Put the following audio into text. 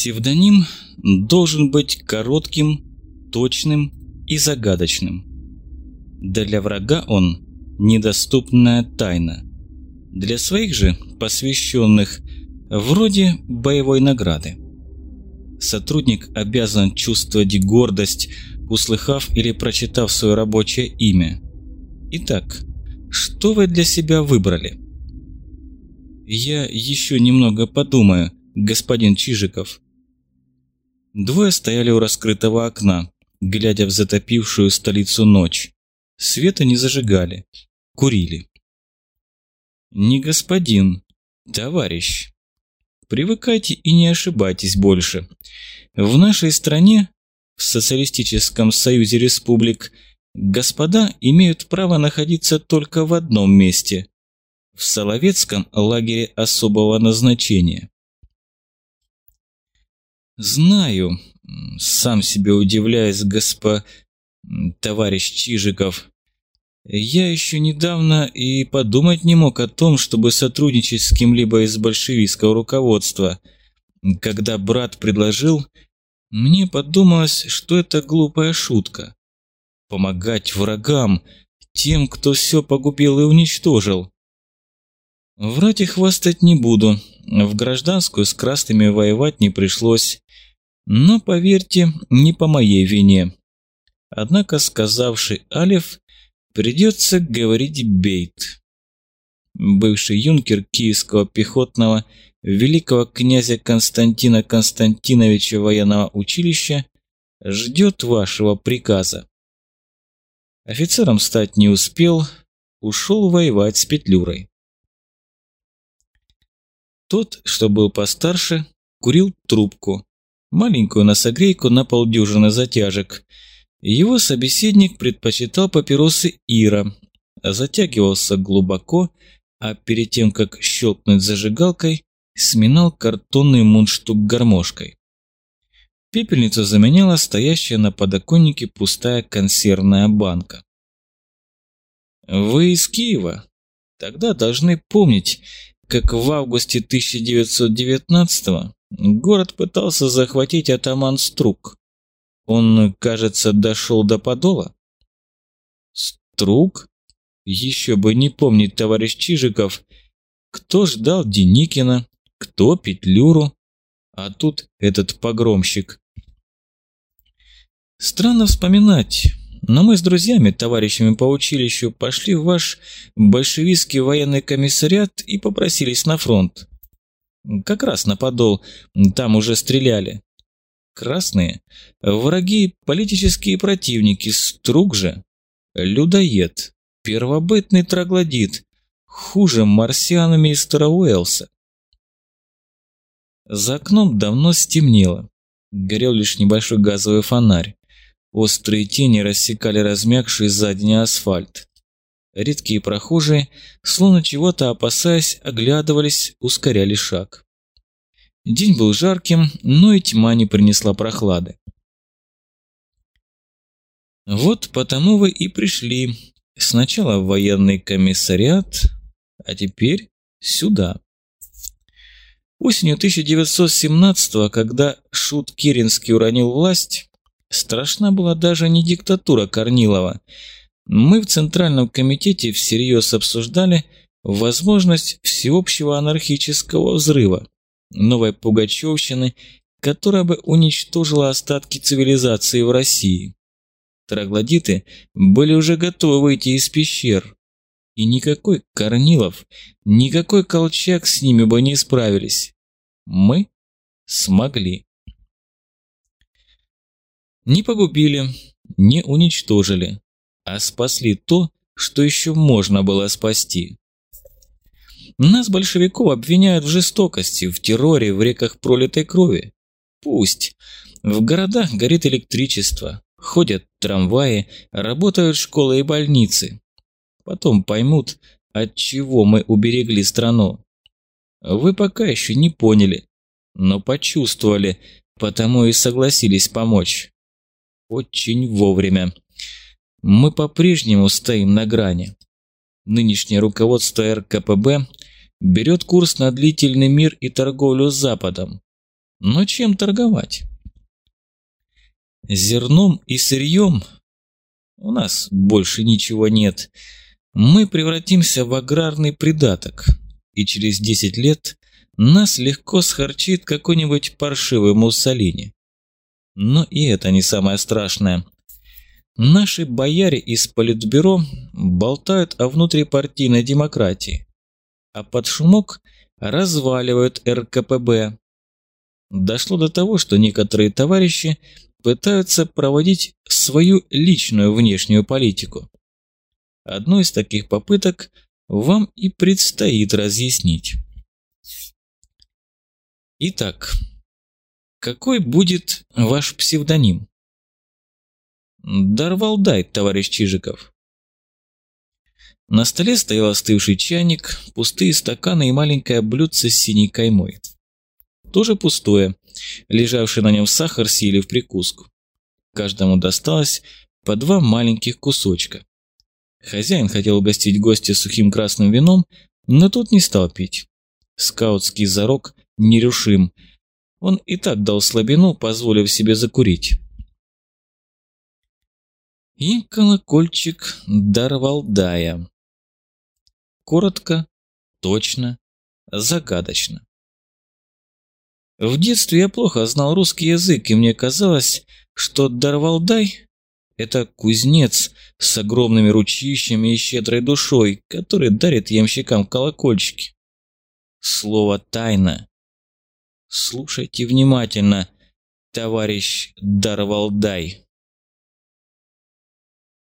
Псевдоним должен быть коротким, точным и загадочным. Для врага он – недоступная тайна. Для своих же посвященных – вроде боевой награды. Сотрудник обязан чувствовать гордость, услыхав или прочитав свое рабочее имя. Итак, что вы для себя выбрали? Я еще немного подумаю, господин Чижиков. Двое стояли у раскрытого окна, глядя в затопившую столицу ночь. Света не зажигали, курили. Не господин, товарищ. Привыкайте и не ошибайтесь больше. В нашей стране, в Социалистическом Союзе Республик, господа имеют право находиться только в одном месте – в Соловецком лагере особого назначения. Знаю, сам себе удивляюсь, госпо... товарищ Чижиков. Я еще недавно и подумать не мог о том, чтобы сотрудничать с кем-либо из большевистского руководства. Когда брат предложил, мне подумалось, что это глупая шутка. Помогать врагам, тем, кто все погубил и уничтожил. Врать и хвастать не буду. В гражданскую с красными воевать не пришлось. Но, поверьте, не по моей вине. Однако, сказавший Алиф, придется говорить Бейт. Бывший юнкер Киевского пехотного великого князя Константина Константиновича военного училища ждет вашего приказа. Офицером стать не успел, ушел воевать с Петлюрой. Тот, что был постарше, курил трубку, маленькую носогрейку на полдюжины затяжек. Его собеседник предпочитал папиросы Ира, затягивался глубоко, а перед тем, как щелкнуть зажигалкой, сминал картонный мундштук гармошкой. Пепельницу заменяла стоящая на подоконнике пустая консервная банка. «Вы из Киева? Тогда должны помнить, как в августе 1919-го Город пытался захватить атаман Струк. Он, кажется, дошел до Подола. Струк? Еще бы не помнить, товарищ Чижиков. Кто ждал Деникина, кто Петлюру, а тут этот погромщик. Странно вспоминать, но мы с друзьями, товарищами по училищу, пошли в ваш большевистский военный комиссариат и попросились на фронт. Как раз на подол, там уже стреляли. Красные – враги, политические противники, струк же – людоед, первобытный троглодит, хуже марсиана мистера Уэлса. За окном давно стемнело. Горел лишь небольшой газовый фонарь. Острые тени рассекали размягший за день асфальт. Редкие прохожие, словно чего-то опасаясь, оглядывались, ускоряли шаг. День был жарким, но и тьма не принесла прохлады. Вот потому вы и пришли. Сначала в военный комиссариат, а теперь сюда. Осенью 1917-го, когда Шут Керенский уронил власть, страшна была даже не диктатура Корнилова – мы в Центральном комитете всерьез обсуждали возможность всеобщего анархического взрыва, новой пугачевщины, которая бы уничтожила остатки цивилизации в России. Троглодиты были уже готовы выйти из пещер, и никакой Корнилов, никакой Колчак с ними бы не справились. Мы смогли. Не погубили, не уничтожили, а спасли то, что еще можно было спасти. Нас, большевиков, обвиняют в жестокости, в терроре, в реках пролитой крови. Пусть. В городах горит электричество, ходят трамваи, работают школы и больницы. Потом поймут, от чего мы уберегли страну. Вы пока еще не поняли, но почувствовали, потому и согласились помочь. Очень вовремя. Мы по-прежнему стоим на грани. Нынешнее руководство РКПБ берет курс на длительный мир и торговлю с Западом. Но чем торговать? Зерном и сырьем у нас больше ничего нет. Мы превратимся в аграрный придаток, и через 10 лет нас легко схарчит какой-нибудь паршивый Муссолини. Но и это не самое страшное. Наши бояре из Политбюро болтают о внутрипартийной демократии, а под шумок разваливают РКПБ. Дошло до того, что некоторые товарищи пытаются проводить свою личную внешнюю политику. Одну из таких попыток вам и предстоит разъяснить. Итак, какой будет ваш псевдоним? Дарвалдай, товарищ Чижиков. На столе стоял остывший чайник, пустые стаканы и маленькое блюдце с синей каймой. Тоже пустое, лежавший на нем сахар съели в прикуску. Каждому досталось по два маленьких кусочка. Хозяин хотел угостить гостя сухим красным вином, но тот не стал пить. Скаутский зарок нерушим. Он и так дал слабину, позволив себе закурить. И колокольчик Дарвалдая. Коротко, точно, загадочно. В детстве я плохо знал русский язык, и мне казалось, что Дарвалдай – это кузнец с огромными ручищами и щедрой душой, который дарит ямщикам колокольчики. Слово «тайна». Слушайте внимательно, товарищ Дарвалдай.